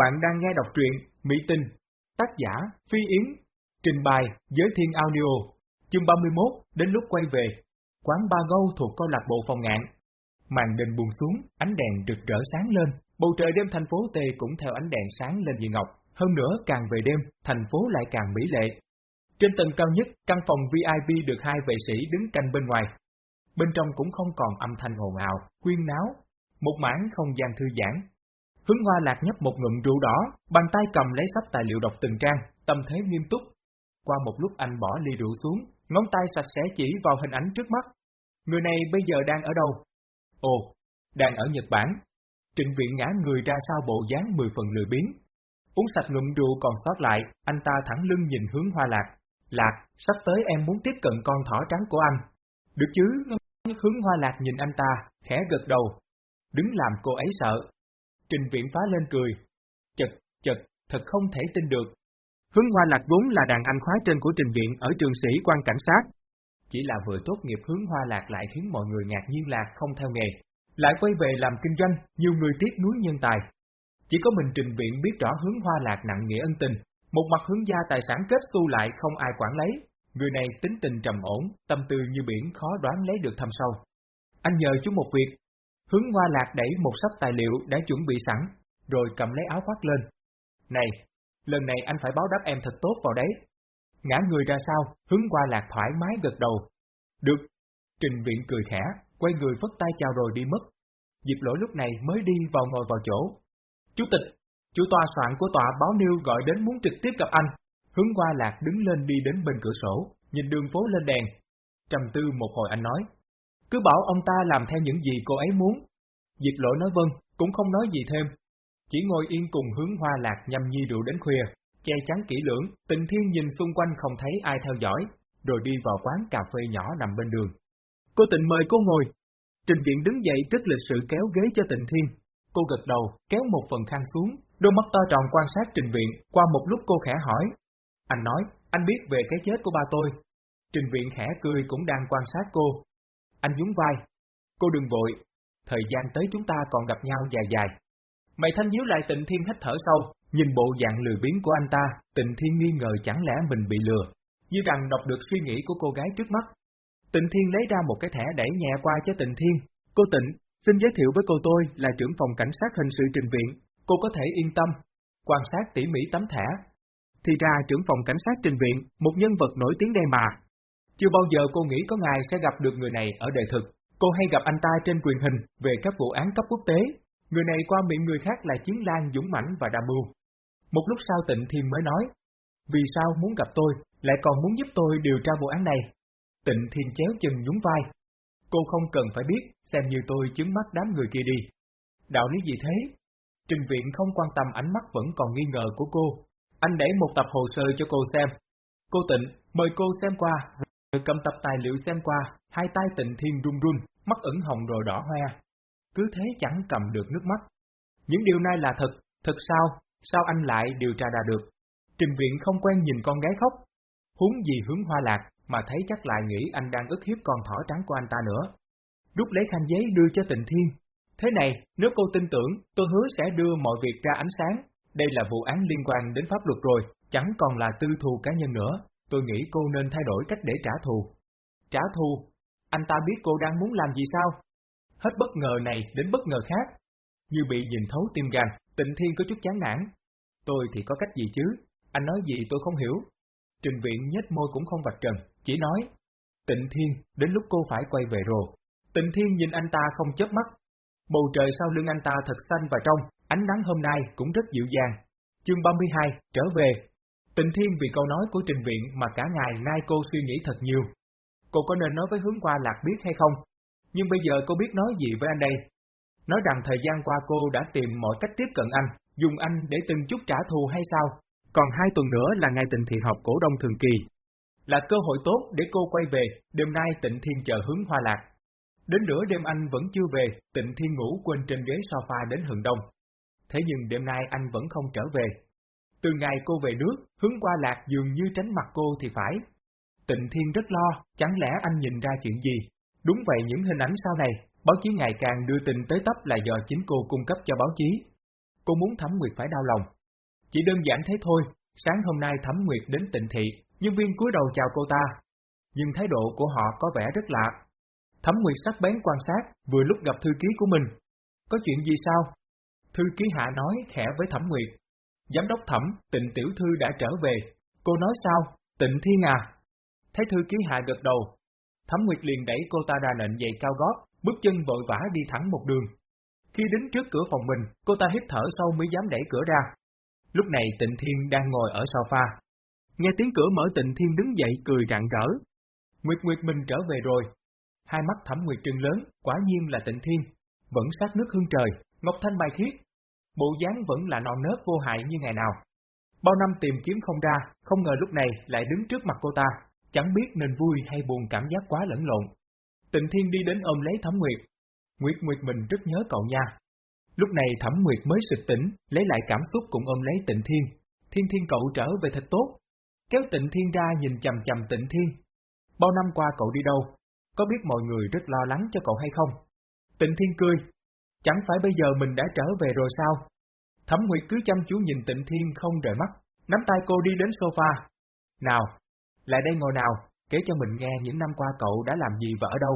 Bạn đang nghe đọc truyện Mỹ Tinh, tác giả Phi Yến, trình bày Giới Thiên Audio, chương 31 đến lúc quay về. Quán Ba Gâu thuộc câu lạc bộ phòng ngạn. Màn đình buông xuống, ánh đèn rực rỡ sáng lên, bầu trời đêm thành phố tê cũng theo ánh đèn sáng lên dị ngọc. Hơn nữa càng về đêm, thành phố lại càng mỹ lệ. Trên tầng cao nhất, căn phòng VIP được hai vệ sĩ đứng canh bên ngoài. Bên trong cũng không còn âm thanh ồn ào, quyên náo, một mảng không gian thư giãn, Hướng hoa lạc nhấp một ngụm rượu đỏ, bàn tay cầm lấy sắp tài liệu đọc từng trang, tâm thế nghiêm túc. Qua một lúc anh bỏ ly rượu xuống, ngón tay sạch sẽ chỉ vào hình ảnh trước mắt. Người này bây giờ đang ở đâu? Ồ, đang ở Nhật Bản. Trịnh viện ngã người ra sau bộ dáng mười phần lười biếng. Uống sạch ngụm rượu còn sót lại, anh ta thẳng lưng nhìn hướng hoa lạc. Lạc, sắp tới em muốn tiếp cận con thỏ trắng của anh. Được chứ, hướng hoa lạc nhìn anh ta, khẽ gật đầu. Đứng làm cô ấy sợ, Trình Viễn phá lên cười. Chật, chật, thật không thể tin được. Hướng Hoa Lạc vốn là đàn anh khóa trên của Trình Viện ở trường sĩ quan cảnh sát. Chỉ là vừa tốt nghiệp hướng Hoa Lạc lại khiến mọi người ngạc nhiên là không theo nghề. Lại quay về làm kinh doanh, nhiều người tiếc núi nhân tài. Chỉ có mình Trình Viện biết rõ hướng Hoa Lạc nặng nghĩa ân tình. Một mặt hướng gia tài sản kết xu lại không ai quản lấy. Người này tính tình trầm ổn, tâm tư như biển khó đoán lấy được thâm sâu. Anh nhờ chú một việc, Hướng Hoa Lạc đẩy một sắp tài liệu đã chuẩn bị sẵn, rồi cầm lấy áo khoác lên. Này, lần này anh phải báo đáp em thật tốt vào đấy. Ngã người ra sau, hướng Hoa Lạc thoải mái gật đầu. Được. Trình viện cười khẽ, quay người phất tay chào rồi đi mất. Diệp lỗi lúc này mới đi vào ngồi vào chỗ. Chủ tịch, chủ tòa soạn của tòa báo nêu gọi đến muốn trực tiếp gặp anh. Hướng Hoa Lạc đứng lên đi đến bên cửa sổ, nhìn đường phố lên đèn. Trầm tư một hồi anh nói. Cứ bảo ông ta làm theo những gì cô ấy muốn. Diệp lỗi nói vâng, cũng không nói gì thêm. Chỉ ngồi yên cùng hướng hoa lạc nhâm nhi rượu đến khuya, che chắn kỹ lưỡng, tình thiên nhìn xung quanh không thấy ai theo dõi, rồi đi vào quán cà phê nhỏ nằm bên đường. Cô tịnh mời cô ngồi. Trình viện đứng dậy rất lịch sự kéo ghế cho tịnh thiên. Cô gật đầu, kéo một phần khăn xuống, đôi mắt to tròn quan sát trình viện, qua một lúc cô khẽ hỏi. Anh nói, anh biết về cái chết của ba tôi. Trình viện khẽ cười cũng đang quan sát cô, anh nhún vai. Cô đừng vội, thời gian tới chúng ta còn gặp nhau dài dài. Mày thanh nhíu lại tịnh thiên hít thở sâu, nhìn bộ dạng lười biếng của anh ta, tịnh thiên nghi ngờ chẳng lẽ mình bị lừa, như rằng đọc được suy nghĩ của cô gái trước mắt. Tịnh thiên lấy ra một cái thẻ đẩy nhẹ qua cho tịnh thiên. Cô tịnh, xin giới thiệu với cô tôi là trưởng phòng cảnh sát hình sự trình viện, cô có thể yên tâm. Quan sát tỉ mỉ tấm thẻ. Thì ra trưởng phòng cảnh sát trình viện, một nhân vật nổi tiếng đây mà, chưa bao giờ cô nghĩ có ngày sẽ gặp được người này ở đời thực. Cô hay gặp anh ta trên truyền hình về các vụ án cấp quốc tế. Người này qua miệng người khác là chiến lan dũng mãnh và đa mưu. Một lúc sau Tịnh Thiên mới nói, vì sao muốn gặp tôi, lại còn muốn giúp tôi điều tra vụ án này? Tịnh Thiên chéo chân nhún vai. Cô không cần phải biết, xem như tôi chứng mắt đám người kia đi. Đạo lý gì thế? Trình viện không quan tâm ánh mắt vẫn còn nghi ngờ của cô. Anh đẩy một tập hồ sơ cho cô xem. Cô Tịnh, mời cô xem qua, cầm tập tài liệu xem qua, hai tay tịnh thiên run run, mắt ửng hồng rồi đỏ hoe. Cứ thế chẳng cầm được nước mắt. Những điều này là thật, thật sao, sao anh lại điều tra ra được? Trình viện không quen nhìn con gái khóc. Huống gì hướng hoa lạc, mà thấy chắc lại nghĩ anh đang ức hiếp con thỏ trắng của anh ta nữa. Rút lấy khăn giấy đưa cho tịnh thiên. Thế này, nếu cô tin tưởng, tôi hứa sẽ đưa mọi việc ra ánh sáng. Đây là vụ án liên quan đến pháp luật rồi, chẳng còn là tư thù cá nhân nữa. Tôi nghĩ cô nên thay đổi cách để trả thù. Trả thù? Anh ta biết cô đang muốn làm gì sao? Hết bất ngờ này đến bất ngờ khác. Như bị nhìn thấu tim gan, tịnh thiên có chút chán nản. Tôi thì có cách gì chứ? Anh nói gì tôi không hiểu. Trình viện nhếch môi cũng không vạch trần, chỉ nói. Tịnh thiên, đến lúc cô phải quay về rồi. Tịnh thiên nhìn anh ta không chớp mắt. Bầu trời sau lưng anh ta thật xanh và trong, ánh nắng hôm nay cũng rất dịu dàng. Chương 32, trở về, Tịnh Thiên vì câu nói của Trình Viện mà cả ngày nay cô suy nghĩ thật nhiều. Cô có nên nói với hướng qua lạc biết hay không? Nhưng bây giờ cô biết nói gì với anh đây? Nói rằng thời gian qua cô đã tìm mọi cách tiếp cận anh, dùng anh để từng chút trả thù hay sao? Còn hai tuần nữa là ngày tình thiện học cổ đông thường kỳ. Là cơ hội tốt để cô quay về, đêm nay tịnh thiên chờ hướng hoa lạc. Đến nửa đêm anh vẫn chưa về, tịnh thiên ngủ quên trên ghế sofa đến hừng đông. Thế nhưng đêm nay anh vẫn không trở về, từ ngày cô về nước, hướng qua lạc dường như tránh mặt cô thì phải. Tịnh Thiên rất lo, chẳng lẽ anh nhìn ra chuyện gì? Đúng vậy những hình ảnh sau này, báo chí ngày càng đưa tin tới tấp là do chính cô cung cấp cho báo chí. cô muốn Thẩm Nguyệt phải đau lòng. Chỉ đơn giản thế thôi, sáng hôm nay Thẩm Nguyệt đến tịnh thị, nhân viên cúi đầu chào cô ta. Nhưng thái độ của họ có vẻ rất lạ. Thẩm Nguyệt sắc bén quan sát, vừa lúc gặp thư ký của mình. Có chuyện gì sao? Thư ký hạ nói khẽ với Thẩm Nguyệt. Giám đốc Thẩm, tịnh tiểu thư đã trở về. Cô nói sao? Tịnh Thiên à? Thấy thư ký hạ gật đầu. Thẩm Nguyệt liền đẩy cô ta ra nện giày cao gót, bước chân vội vã đi thẳng một đường. Khi đến trước cửa phòng mình, cô ta hít thở sâu mới dám đẩy cửa ra. Lúc này Tịnh Thiên đang ngồi ở sofa. Nghe tiếng cửa mở Tịnh Thiên đứng dậy cười rạng rỡ. Nguyệt Nguyệt mình trở về rồi. Hai mắt thẩm Nguyệt trừng lớn, quả nhiên là Tịnh Thiên. Vẫn sát nước hương trời, ngọc thanh bài khiết. Bộ dáng vẫn là non nớt vô hại như ngày nào. Bao năm tìm kiếm không ra, không ngờ lúc này lại đứng trước mặt cô ta, chẳng biết nên vui hay buồn cảm giác quá lẫn lộn. Tịnh Thiên đi đến ôm lấy Thẩm Nguyệt. Nguyệt Nguyệt mình rất nhớ cậu nha. Lúc này Thẩm Nguyệt mới sực tỉnh, lấy lại cảm xúc cũng ôm lấy Tịnh Thiên. Thiên Thiên cậu trở về thật tốt. Kéo Tịnh Thiên ra nhìn chầm chầm Tịnh Thiên. Bao năm qua cậu đi đâu? Có biết mọi người rất lo lắng cho cậu hay không? Tịnh Thiên cười. Chẳng phải bây giờ mình đã trở về rồi sao? Thẩm Nguyệt cứ chăm chú nhìn Tịnh Thiên không rời mắt, nắm tay cô đi đến sofa. Nào, lại đây ngồi nào, kể cho mình nghe những năm qua cậu đã làm gì và ở đâu.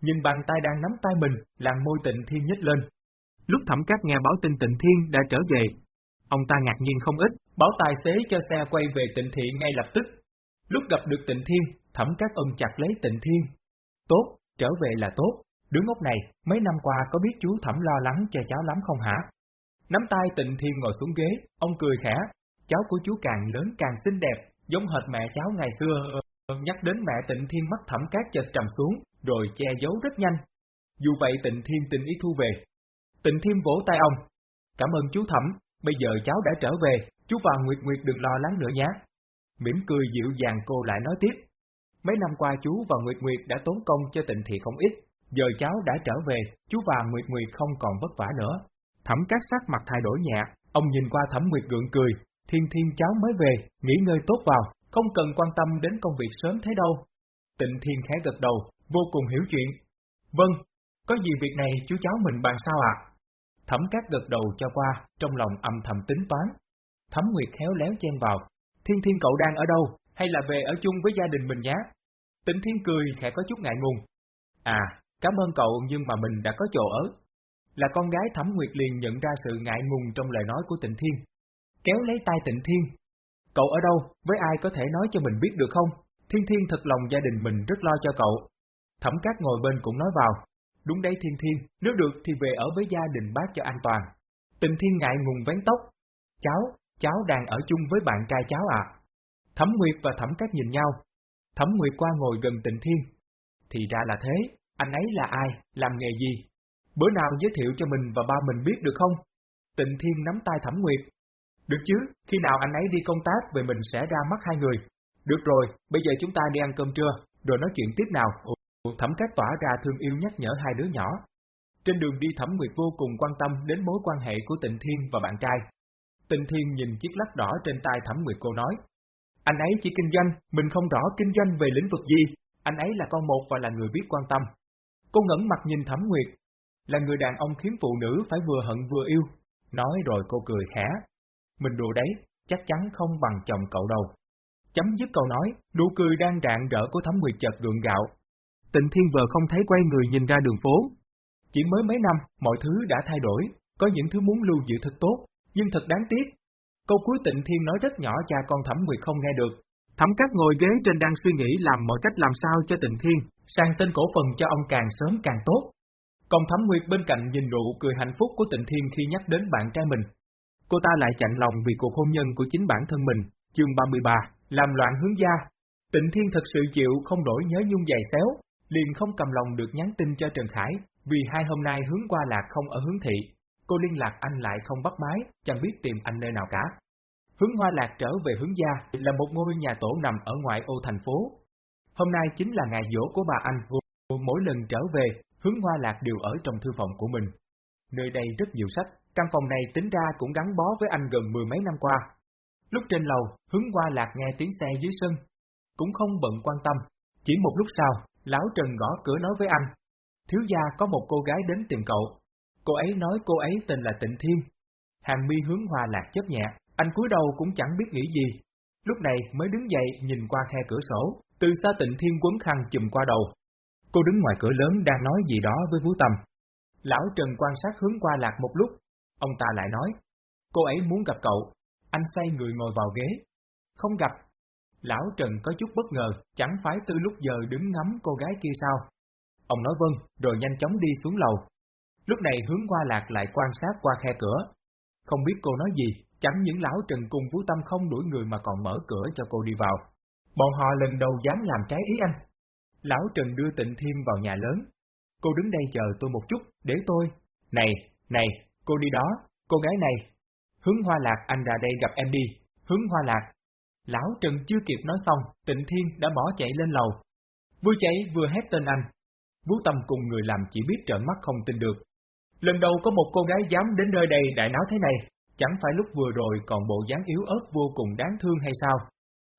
Nhưng bàn tay đang nắm tay mình, làm môi tịnh thiên nhích lên. Lúc thẩm cát nghe báo tin tịnh thiên đã trở về, ông ta ngạc nhiên không ít, báo tài xế cho xe quay về tịnh thị ngay lập tức. Lúc gặp được tịnh thiên, thẩm cát ôm chặt lấy tịnh thiên. Tốt, trở về là tốt, đứa ngốc này, mấy năm qua có biết chú thẩm lo lắng cho cháu lắm không hả? Nắm tay tịnh thiên ngồi xuống ghế, ông cười khẽ, cháu của chú càng lớn càng xinh đẹp, giống hệt mẹ cháu ngày xưa. Nhắc đến mẹ tịnh thiên mắt thẩm cát chợt trầm xuống, rồi che giấu rất nhanh. Dù vậy tịnh thiên tình ý thu về. Tịnh thiên vỗ tay ông. Cảm ơn chú thẩm, bây giờ cháu đã trở về, chú và Nguyệt Nguyệt đừng lo lắng nữa nhé. Mỉm cười dịu dàng cô lại nói tiếp. Mấy năm qua chú và Nguyệt Nguyệt đã tốn công cho tịnh thị không ít, giờ cháu đã trở về, chú và Nguyệt Nguyệt không còn vất vả nữa. Thẩm cát sắc mặt thay đổi nhẹ, ông nhìn qua thẩm Nguyệt gượng cười, thiên thiên cháu mới về, nghỉ ngơi tốt vào, không cần quan tâm đến công việc sớm thế đâu. Tịnh Thiên khẽ gật đầu, vô cùng hiểu chuyện. Vâng, có gì việc này chú cháu mình bàn sao ạ? Thẩm cát gật đầu cho qua, trong lòng âm thầm tính toán. Thẩm Nguyệt khéo léo chen vào. Thiên Thiên cậu đang ở đâu, hay là về ở chung với gia đình mình nhé? Tịnh Thiên cười khẽ có chút ngại ngùng. À, cảm ơn cậu nhưng mà mình đã có chỗ ở. Là con gái Thẩm Nguyệt liền nhận ra sự ngại ngùng trong lời nói của Tịnh Thiên. Kéo lấy tay Tịnh Thiên, Cậu ở đâu, với ai có thể nói cho mình biết được không? Thiên Thiên thật lòng gia đình mình rất lo cho cậu. Thẩm Cát ngồi bên cũng nói vào. Đúng đấy Thiên Thiên, nếu được thì về ở với gia đình bác cho an toàn. tịnh Thiên ngại ngùng vén tóc. Cháu, cháu đang ở chung với bạn trai cháu à? Thẩm Nguyệt và Thẩm Cát nhìn nhau. Thẩm Nguyệt qua ngồi gần Tịnh Thiên. Thì ra là thế, anh ấy là ai, làm nghề gì? Bữa nào giới thiệu cho mình và ba mình biết được không? Tịnh Thiên nắm tay Thẩm Nguyệt, được chứ, khi nào anh ấy đi công tác về mình sẽ ra mắt hai người. Được rồi, bây giờ chúng ta đi ăn cơm trưa, rồi nói chuyện tiếp nào. Thẩm Cát tỏa ra thương yêu nhắc nhở hai đứa nhỏ. Trên đường đi Thẩm Nguyệt vô cùng quan tâm đến mối quan hệ của Tịnh Thiên và bạn trai. Tịnh Thiên nhìn chiếc lắc đỏ trên tay Thẩm Nguyệt cô nói. Anh ấy chỉ kinh doanh, mình không rõ kinh doanh về lĩnh vực gì, anh ấy là con một và là người biết quan tâm. Cô ngẩn mặt nhìn Thẩm Nguyệt, là người đàn ông khiến phụ nữ phải vừa hận vừa yêu. Nói rồi cô cười khẽ, mình đùa đấy, chắc chắn không bằng chồng cậu đâu. Chấm dứt câu nói, nụ cười đang rạng rỡ của Thẩm Nguyệt chợt gượng gạo. Tịnh Thiên vờ không thấy quay người nhìn ra đường phố. Chỉ mới mấy năm, mọi thứ đã thay đổi, có những thứ muốn lưu giữ thật tốt, nhưng thật đáng tiếc. Câu cuối Tịnh Thiên nói rất nhỏ cha con Thẩm Nguyệt không nghe được. Thẩm Cát ngồi ghế trên đang suy nghĩ làm mọi cách làm sao cho Tịnh Thiên, sang tên cổ phần cho ông càng sớm càng tốt. Còn Thẩm Nguyệt bên cạnh nhìn nụ cười hạnh phúc của Tịnh Thiên khi nhắc đến bạn trai mình, Cô ta lại chạnh lòng vì cuộc hôn nhân của chính bản thân mình, chương 33, làm loạn hướng gia. Tịnh Thiên thật sự chịu không đổi nhớ nhung dày xéo, liền không cầm lòng được nhắn tin cho Trần Khải, vì hai hôm nay hướng qua lạc không ở hướng thị. Cô liên lạc anh lại không bắt máy, chẳng biết tìm anh nơi nào cả. Hướng Hoa Lạc trở về hướng gia là một ngôi nhà tổ nằm ở ngoại ô thành phố. Hôm nay chính là ngày dỗ của bà anh, mỗi lần trở về, hướng Hoa Lạc đều ở trong thư phòng của mình. Nơi đây rất nhiều sách, Căn phòng này tính ra cũng gắn bó với anh gần mười mấy năm qua. Lúc trên lầu, hướng Hoa lạc nghe tiếng xe dưới sân. Cũng không bận quan tâm. Chỉ một lúc sau, lão Trần gõ cửa nói với anh. Thiếu gia có một cô gái đến tìm cậu. Cô ấy nói cô ấy tên là Tịnh Thiên. Hàng mi hướng hoa lạc chấp nhẹ, anh cúi đầu cũng chẳng biết nghĩ gì. Lúc này mới đứng dậy nhìn qua khe cửa sổ, từ xa tịnh thiên quấn khăn chùm qua đầu. Cô đứng ngoài cửa lớn đang nói gì đó với Vũ Tâm. Lão Trần quan sát hướng qua lạc một lúc, ông ta lại nói, cô ấy muốn gặp cậu, anh say người ngồi vào ghế. Không gặp. Lão Trần có chút bất ngờ, chẳng phải từ lúc giờ đứng ngắm cô gái kia sao? Ông nói vâng, rồi nhanh chóng đi xuống lầu. Lúc này hướng qua lạc lại quan sát qua khe cửa. Không biết cô nói gì, chẳng những lão Trần cùng Vũ Tâm không đuổi người mà còn mở cửa cho cô đi vào. Bọn họ lần đầu dám làm trái ý anh. Lão Trần đưa tịnh Thiên vào nhà lớn. Cô đứng đây chờ tôi một chút, để tôi. Này, này, cô đi đó, cô gái này. Hướng hoa lạc anh ra đây gặp em đi, hướng hoa lạc. Lão Trần chưa kịp nói xong, tịnh Thiên đã bỏ chạy lên lầu. Vừa chạy vừa hét tên anh. Vũ Tâm cùng người làm chỉ biết trợn mắt không tin được. Lần đầu có một cô gái dám đến nơi đây đại náo thế này, chẳng phải lúc vừa rồi còn bộ dáng yếu ớt vô cùng đáng thương hay sao?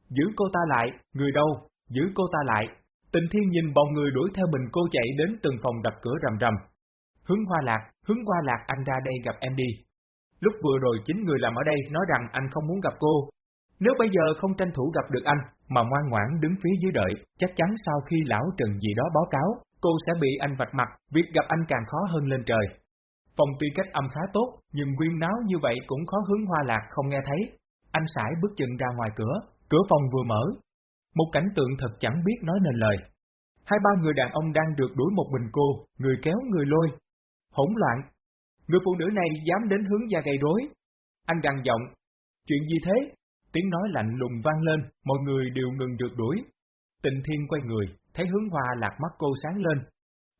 Giữ cô ta lại, người đâu, giữ cô ta lại. Tình thiên nhìn bọn người đuổi theo mình cô chạy đến từng phòng đập cửa rầm rầm. Hướng hoa lạc, hướng hoa lạc anh ra đây gặp em đi. Lúc vừa rồi chính người làm ở đây nói rằng anh không muốn gặp cô. Nếu bây giờ không tranh thủ gặp được anh, mà ngoan ngoãn đứng phía dưới đợi, chắc chắn sau khi lão Trần gì đó báo cáo, cô sẽ bị anh vạch mặt, việc gặp anh càng khó hơn lên trời. Phòng tuy cách âm khá tốt, nhưng quyên náo như vậy cũng khó hướng hoa lạc không nghe thấy. Anh sải bước chân ra ngoài cửa, cửa phòng vừa mở. Một cảnh tượng thật chẳng biết nói nên lời. Hai ba người đàn ông đang được đuổi một mình cô, người kéo người lôi. Hỗn loạn. Người phụ nữ này dám đến hướng gia gây rối. Anh gằn giọng. Chuyện gì thế? Tiếng nói lạnh lùng vang lên, mọi người đều ngừng được đuổi. Tịnh Thiên quay người, thấy hướng hoa lạc mắt cô sáng lên.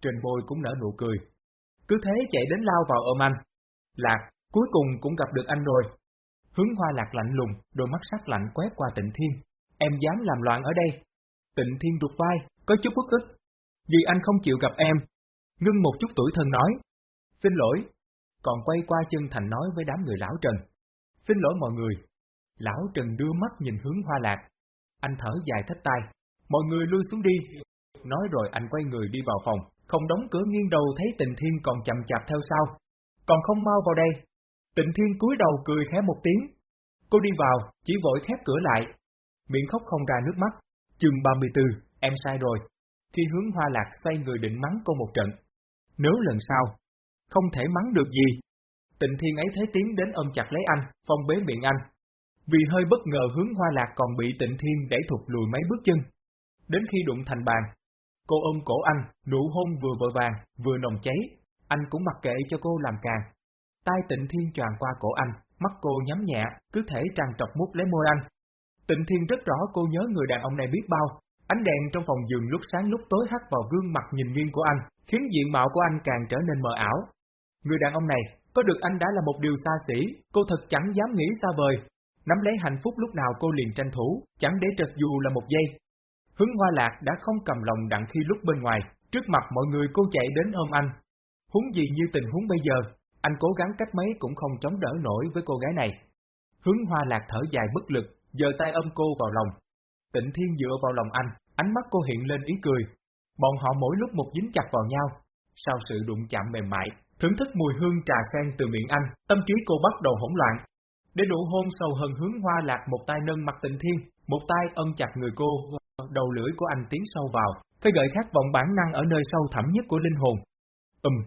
Trên bôi cũng nở nụ cười. Cứ thế chạy đến lao vào ôm anh. Lạc, cuối cùng cũng gặp được anh rồi. Hướng hoa lạc lạnh lùng, đôi mắt sắc lạnh quét qua tịnh thiên. Em dám làm loạn ở đây. Tịnh thiên rụt vai, có chút bức ức. Vì anh không chịu gặp em. Ngưng một chút tuổi thân nói. Xin lỗi. Còn quay qua chân thành nói với đám người lão Trần. Xin lỗi mọi người. Lão Trần đưa mắt nhìn hướng hoa lạc. Anh thở dài thách tay. Mọi người lui xuống đi. Nói rồi anh quay người đi vào phòng không đóng cửa nghiêng đầu thấy tình thiên còn chậm chạp theo sau. Còn không mau vào đây. Tịnh thiên cúi đầu cười khẽ một tiếng. Cô đi vào, chỉ vội khép cửa lại. Miệng khóc không ra nước mắt. Chừng 34, em sai rồi. Khi hướng hoa lạc xoay người định mắng cô một trận. Nếu lần sau, không thể mắng được gì. Tịnh thiên ấy thấy tiếng đến ôm chặt lấy anh, phong bế miệng anh. Vì hơi bất ngờ hướng hoa lạc còn bị tịnh thiên đẩy thụt lùi mấy bước chân. Đến khi đụng thành bàn, Cô ôm cổ anh, nụ hôn vừa vội vàng, vừa nồng cháy, anh cũng mặc kệ cho cô làm càng. Tai tịnh thiên tràn qua cổ anh, mắt cô nhắm nhẹ, cứ thể tràn trọc mút lấy môi anh. Tịnh thiên rất rõ cô nhớ người đàn ông này biết bao, ánh đèn trong phòng giường lúc sáng lúc tối hắt vào gương mặt nhìn nghiêng của anh, khiến diện mạo của anh càng trở nên mờ ảo. Người đàn ông này, có được anh đã là một điều xa xỉ, cô thật chẳng dám nghĩ xa vời. Nắm lấy hạnh phúc lúc nào cô liền tranh thủ, chẳng để trật dù là một giây, Hướng hoa lạc đã không cầm lòng đặng khi lúc bên ngoài, trước mặt mọi người cô chạy đến ôm anh. Húng gì như tình huống bây giờ, anh cố gắng cách mấy cũng không chống đỡ nổi với cô gái này. Hướng hoa lạc thở dài bất lực, giơ tay ôm cô vào lòng. Tịnh thiên dựa vào lòng anh, ánh mắt cô hiện lên ý cười. Bọn họ mỗi lúc một dính chặt vào nhau. Sau sự đụng chạm mềm mại, thưởng thức mùi hương trà sen từ miệng anh, tâm trí cô bắt đầu hỗn loạn. Để đủ hôn sâu hơn hướng hoa lạc một tay nâng mặt tịnh thiên, một tay ôm chặt người cô, đầu lưỡi của anh tiến sâu vào, khơi gợi khát vọng bản năng ở nơi sâu thẳm nhất của linh hồn. Ừm,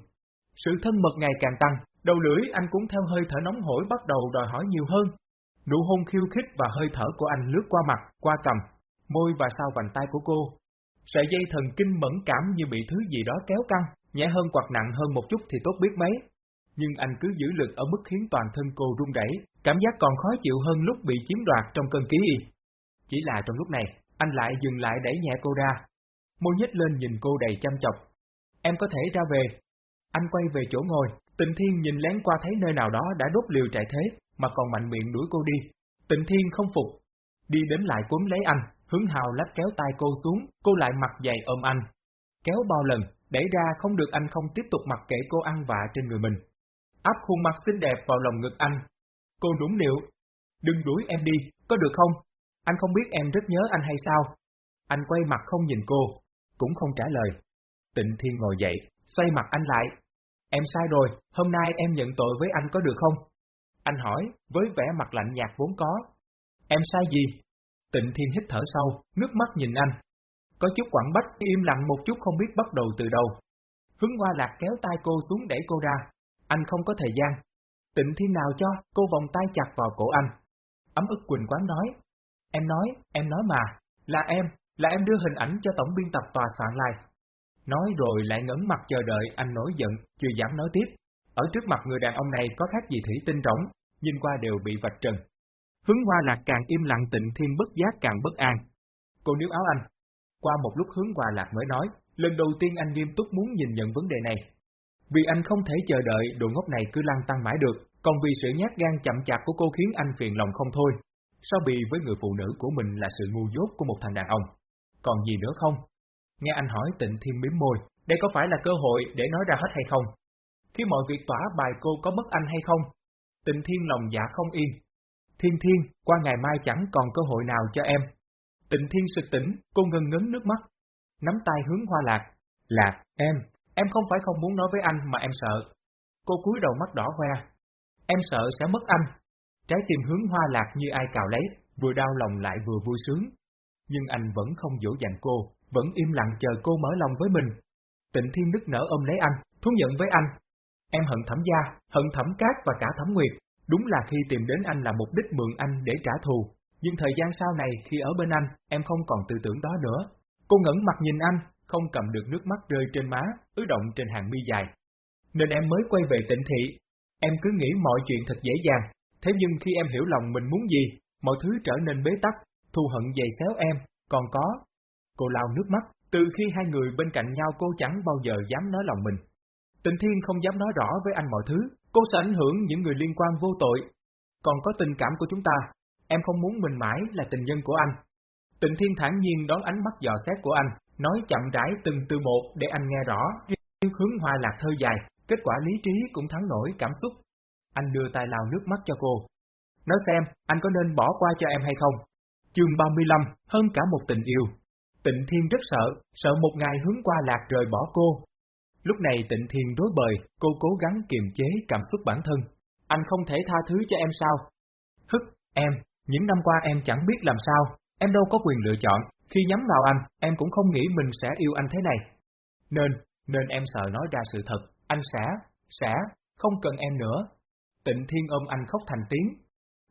sự thân mật ngày càng tăng, đầu lưỡi anh cũng theo hơi thở nóng hổi bắt đầu đòi hỏi nhiều hơn. Nụ hôn khiêu khích và hơi thở của anh lướt qua mặt, qua cầm, môi và sau vành tay của cô. Sợi dây thần kinh mẫn cảm như bị thứ gì đó kéo căng, nhẹ hơn hoặc nặng hơn một chút thì tốt biết mấy. Nhưng anh cứ giữ lực ở mức khiến toàn thân cô rung rẩy, cảm giác còn khó chịu hơn lúc bị chiếm đoạt trong cơn ký y. Chỉ là trong lúc này, anh lại dừng lại đẩy nhẹ cô ra. Môi nhếch lên nhìn cô đầy chăm chọc. Em có thể ra về. Anh quay về chỗ ngồi, Tịnh Thiên nhìn lén qua thấy nơi nào đó đã đốt liều chạy thế, mà còn mạnh miệng đuổi cô đi. Tịnh Thiên không phục. Đi đến lại quấn lấy anh, hướng hào lách kéo tay cô xuống, cô lại mặt dày ôm anh. Kéo bao lần, đẩy ra không được anh không tiếp tục mặc kệ cô ăn vạ trên người mình. Áp khuôn mặt xinh đẹp vào lòng ngực anh. Cô đúng liệu. Đừng đuổi em đi, có được không? Anh không biết em rất nhớ anh hay sao? Anh quay mặt không nhìn cô, cũng không trả lời. Tịnh Thiên ngồi dậy, xoay mặt anh lại. Em sai rồi, hôm nay em nhận tội với anh có được không? Anh hỏi, với vẻ mặt lạnh nhạt vốn có. Em sai gì? Tịnh Thiên hít thở sâu, nước mắt nhìn anh. Có chút quảng bách, im lặng một chút không biết bắt đầu từ đâu. Hướng Hoa Lạc kéo tay cô xuống đẩy cô ra. Anh không có thời gian. Tịnh Thiên nào cho, cô vòng tay chặt vào cổ anh. Ấm ức Quỳnh Quán nói. Em nói, em nói mà, là em, là em đưa hình ảnh cho tổng biên tập tòa soạn lại Nói rồi lại ngấn mặt chờ đợi anh nổi giận, chưa dám nói tiếp. Ở trước mặt người đàn ông này có khác gì thủy tinh rỗng, nhìn qua đều bị vạch trần. Hướng Hoa Lạc càng im lặng tịnh thiên bất giác càng bất an. Cô níu áo anh. Qua một lúc hướng Hoa Lạc mới nói, lần đầu tiên anh nghiêm túc muốn nhìn nhận vấn đề này. Vì anh không thể chờ đợi đồ ngốc này cứ lăn tăng mãi được, còn vì sự nhát gan chậm chạp của cô khiến anh phiền lòng không thôi. Sao bị với người phụ nữ của mình là sự ngu dốt của một thằng đàn ông? Còn gì nữa không? Nghe anh hỏi tịnh thiên miếm môi, đây có phải là cơ hội để nói ra hết hay không? Khi mọi việc tỏa bài cô có mất anh hay không? Tịnh thiên lòng dạ không yên. Thiên thiên, qua ngày mai chẳng còn cơ hội nào cho em. Tịnh thiên sực tỉnh, cô ngân ngấn nước mắt. Nắm tay hướng hoa lạc. Lạc, em, em không phải không muốn nói với anh mà em sợ. Cô cúi đầu mắt đỏ hoe. Em sợ sẽ mất anh. Trái tim hướng hoa lạc như ai cào lấy, vừa đau lòng lại vừa vui sướng. Nhưng anh vẫn không dỗ dành cô, vẫn im lặng chờ cô mở lòng với mình. Tịnh Thiên nức nở ôm lấy anh, thú nhận với anh. Em hận thẩm gia, hận thẩm cát và cả thẩm nguyệt. Đúng là khi tìm đến anh là mục đích mượn anh để trả thù. Nhưng thời gian sau này khi ở bên anh, em không còn tư tưởng đó nữa. Cô ngẩn mặt nhìn anh, không cầm được nước mắt rơi trên má, ứ động trên hàng mi dài. Nên em mới quay về tịnh thị. Em cứ nghĩ mọi chuyện thật dễ dàng, thế nhưng khi em hiểu lòng mình muốn gì, mọi thứ trở nên bế tắc, thù hận dày xéo em, còn có, Cô lau nước mắt, từ khi hai người bên cạnh nhau cô chẳng bao giờ dám nói lòng mình. Tình Thiên không dám nói rõ với anh mọi thứ, cô sẽ ảnh hưởng những người liên quan vô tội. Còn có tình cảm của chúng ta, em không muốn mình mãi là tình nhân của anh. Tịnh Thiên thản nhiên đón ánh mắt dò xét của anh, nói chậm rãi từng từ một để anh nghe rõ, hướng hoa lạc thơ dài, kết quả lý trí cũng thắng nổi cảm xúc. Anh đưa tay lau nước mắt cho cô. Nói xem, anh có nên bỏ qua cho em hay không? Chương 35, hơn cả một tình yêu. Tịnh Thiên rất sợ, sợ một ngày hướng qua lạc rời bỏ cô. Lúc này Tịnh Thiên đối bời, cô cố gắng kiềm chế cảm xúc bản thân. Anh không thể tha thứ cho em sao? Hức, em, những năm qua em chẳng biết làm sao, em đâu có quyền lựa chọn, khi nhắm vào anh, em cũng không nghĩ mình sẽ yêu anh thế này. Nên, nên em sợ nói ra sự thật, anh sẽ, sẽ, không cần em nữa. Tịnh Thiên ôm anh khóc thành tiếng.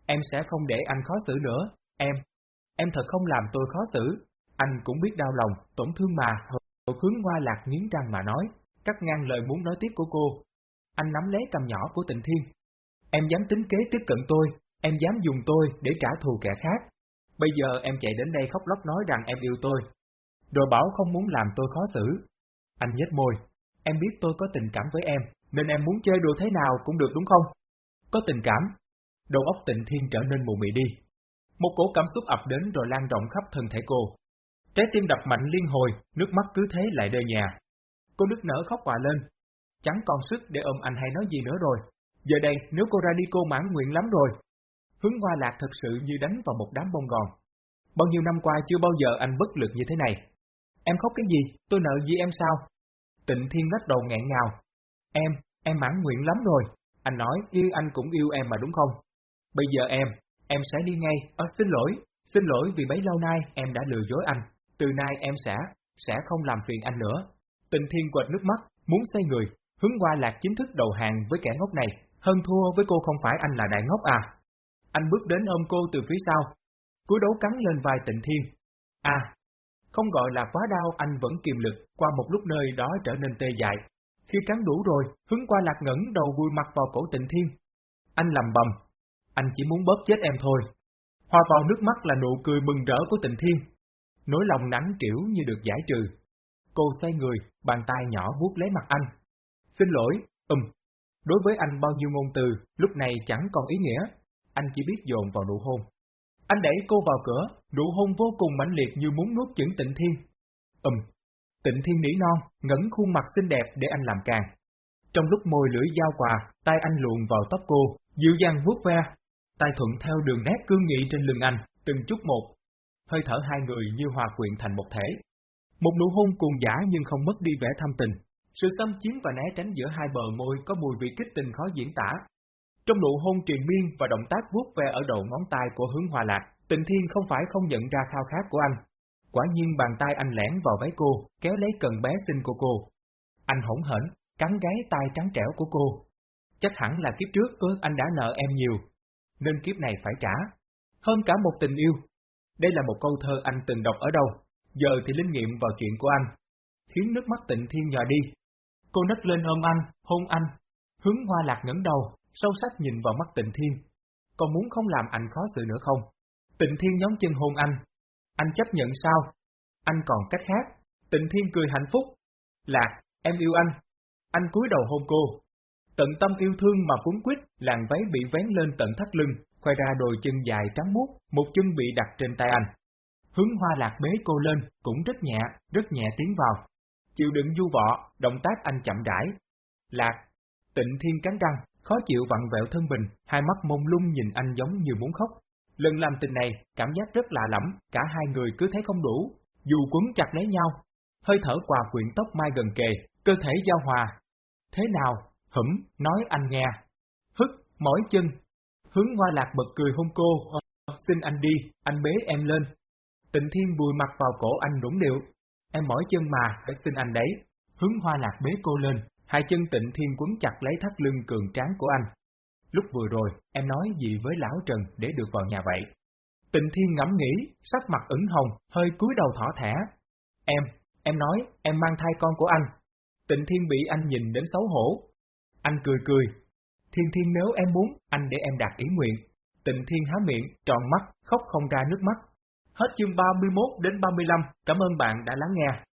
Em sẽ không để anh khó xử nữa, em. Em thật không làm tôi khó xử, anh cũng biết đau lòng, tổn thương mà, hậu hướng hoa lạc nghiến răng mà nói, cắt ngang lời muốn nói tiếp của cô. Anh nắm lấy cầm nhỏ của tịnh thiên. Em dám tính kế tiếp cận tôi, em dám dùng tôi để trả thù kẻ khác. Bây giờ em chạy đến đây khóc lóc nói rằng em yêu tôi. Rồi bảo không muốn làm tôi khó xử. Anh nhếch môi. Em biết tôi có tình cảm với em, nên em muốn chơi đùa thế nào cũng được đúng không? Có tình cảm. Đầu óc tịnh thiên trở nên mù mị đi. Một cổ cảm xúc ập đến rồi lan rộng khắp thân thể cô. Trái tim đập mạnh liên hồi, nước mắt cứ thế lại đơ nhà. Cô nức nở khóc quả lên. Chẳng còn sức để ôm anh hay nói gì nữa rồi. Giờ đây, nếu cô ra đi cô mãn nguyện lắm rồi. Hướng hoa lạc thật sự như đánh vào một đám bông gòn. Bao nhiêu năm qua chưa bao giờ anh bất lực như thế này. Em khóc cái gì, tôi nợ gì em sao? Tịnh Thiên lắc đầu nghẹn ngào. Em, em mãn nguyện lắm rồi. Anh nói yêu anh cũng yêu em mà đúng không? Bây giờ em, em sẽ đi ngay. Ờ, xin lỗi, xin lỗi vì bấy lâu nay em đã lừa dối anh từ nay em sẽ, sẽ không làm phiền anh nữa. Tình thiên quệt nước mắt, muốn xây người, hướng qua lạc chính thức đầu hàng với kẻ ngốc này, hơn thua với cô không phải anh là đại ngốc à. Anh bước đến ôm cô từ phía sau, cúi đấu cắn lên vai tịnh thiên. À, không gọi là quá đau anh vẫn kiềm lực, qua một lúc nơi đó trở nên tê dại. Khi cắn đủ rồi, hướng qua lạc ngẩng đầu vui mặt vào cổ tịnh thiên. Anh lầm bầm, anh chỉ muốn bóp chết em thôi. Hòa vào nước mắt là nụ cười mừng rỡ của tịnh thiên, nỗi lòng nắng trĩu như được giải trừ. Cô xoay người, bàn tay nhỏ vuốt lấy mặt anh. Xin lỗi, ừm. Đối với anh bao nhiêu ngôn từ, lúc này chẳng còn ý nghĩa. Anh chỉ biết dồn vào nụ hôn. Anh đẩy cô vào cửa, nụ hôn vô cùng mãnh liệt như muốn nuốt chửng tịnh thiên. Ừm. Tịnh thiên nỉ non, ngấn khuôn mặt xinh đẹp để anh làm càng. Trong lúc môi lưỡi giao quà, tay anh luồn vào tóc cô, dịu dàng vuốt ve. Tay thuận theo đường nét cương nghị trên lưng anh, từng chút một, hơi thở hai người như hòa quyện thành một thể. Một nụ hôn cuồng giả nhưng không mất đi vẻ thâm tình. Sự xâm chiếm và né tránh giữa hai bờ môi có mùi vị kích tình khó diễn tả. Trong nụ hôn triền miên và động tác vuốt ve ở đầu ngón tay của hướng hoa lạc, tịnh thiên không phải không nhận ra khao khát của anh. Quả nhiên bàn tay anh lẻn vào váy cô, kéo lấy cần bé xinh của cô. Anh hỗn hển, cắn gáy tay trắng trẻo của cô. Chắc hẳn là kiếp trước ớ anh đã nợ em nhiều, nên kiếp này phải trả. Hơn cả một tình yêu. Đây là một câu thơ anh từng đọc ở đâu, giờ thì linh nghiệm vào chuyện của anh. Khiến nước mắt tịnh thiên nhòa đi. Cô nấc lên ôm anh, hôn anh. Hướng hoa lạc ngẩng đầu, sâu sắc nhìn vào mắt tịnh thiên. Còn muốn không làm anh khó xử nữa không? Tịnh thiên nhóm chân hôn anh. Anh chấp nhận sao? Anh còn cách khác. Tịnh thiên cười hạnh phúc. Lạc, em yêu anh. Anh cúi đầu hôn cô. Tận tâm yêu thương mà cuốn quýt, làn váy bị vén lên tận thắt lưng, khoai ra đôi chân dài trắng muốt, một chân bị đặt trên tay anh. Hướng hoa lạc bế cô lên, cũng rất nhẹ, rất nhẹ tiến vào. Chịu đựng du vọ, động tác anh chậm rãi. Lạc, tịnh thiên cắn răng, khó chịu vặn vẹo thân mình, hai mắt mông lung nhìn anh giống như muốn khóc. Lần làm tình này, cảm giác rất lạ lẫm, cả hai người cứ thấy không đủ, dù quấn chặt lấy nhau. Hơi thở quà quyện tóc mai gần kề, cơ thể giao hòa. Thế nào? Hửm, nói anh nghe. Hức, mỏi chân. Hướng hoa lạc bật cười hôn cô, ờ, xin anh đi, anh bế em lên. Tịnh thiên bùi mặt vào cổ anh nũng điệu. Em mỏi chân mà, phải xin anh đấy. Hướng hoa lạc bế cô lên, hai chân tịnh thiên quấn chặt lấy thắt lưng cường tráng của anh. Lúc vừa rồi, em nói gì với lão Trần để được vào nhà vậy? Tịnh thiên ngẫm nghĩ, sắc mặt ửng hồng, hơi cúi đầu thỏ thẻ. Em, em nói, em mang thai con của anh. Tịnh thiên bị anh nhìn đến xấu hổ. Anh cười cười. Thiên thiên nếu em muốn, anh để em đạt ý nguyện. Tịnh thiên há miệng, tròn mắt, khóc không ra nước mắt. Hết chương 31 đến 35, cảm ơn bạn đã lắng nghe.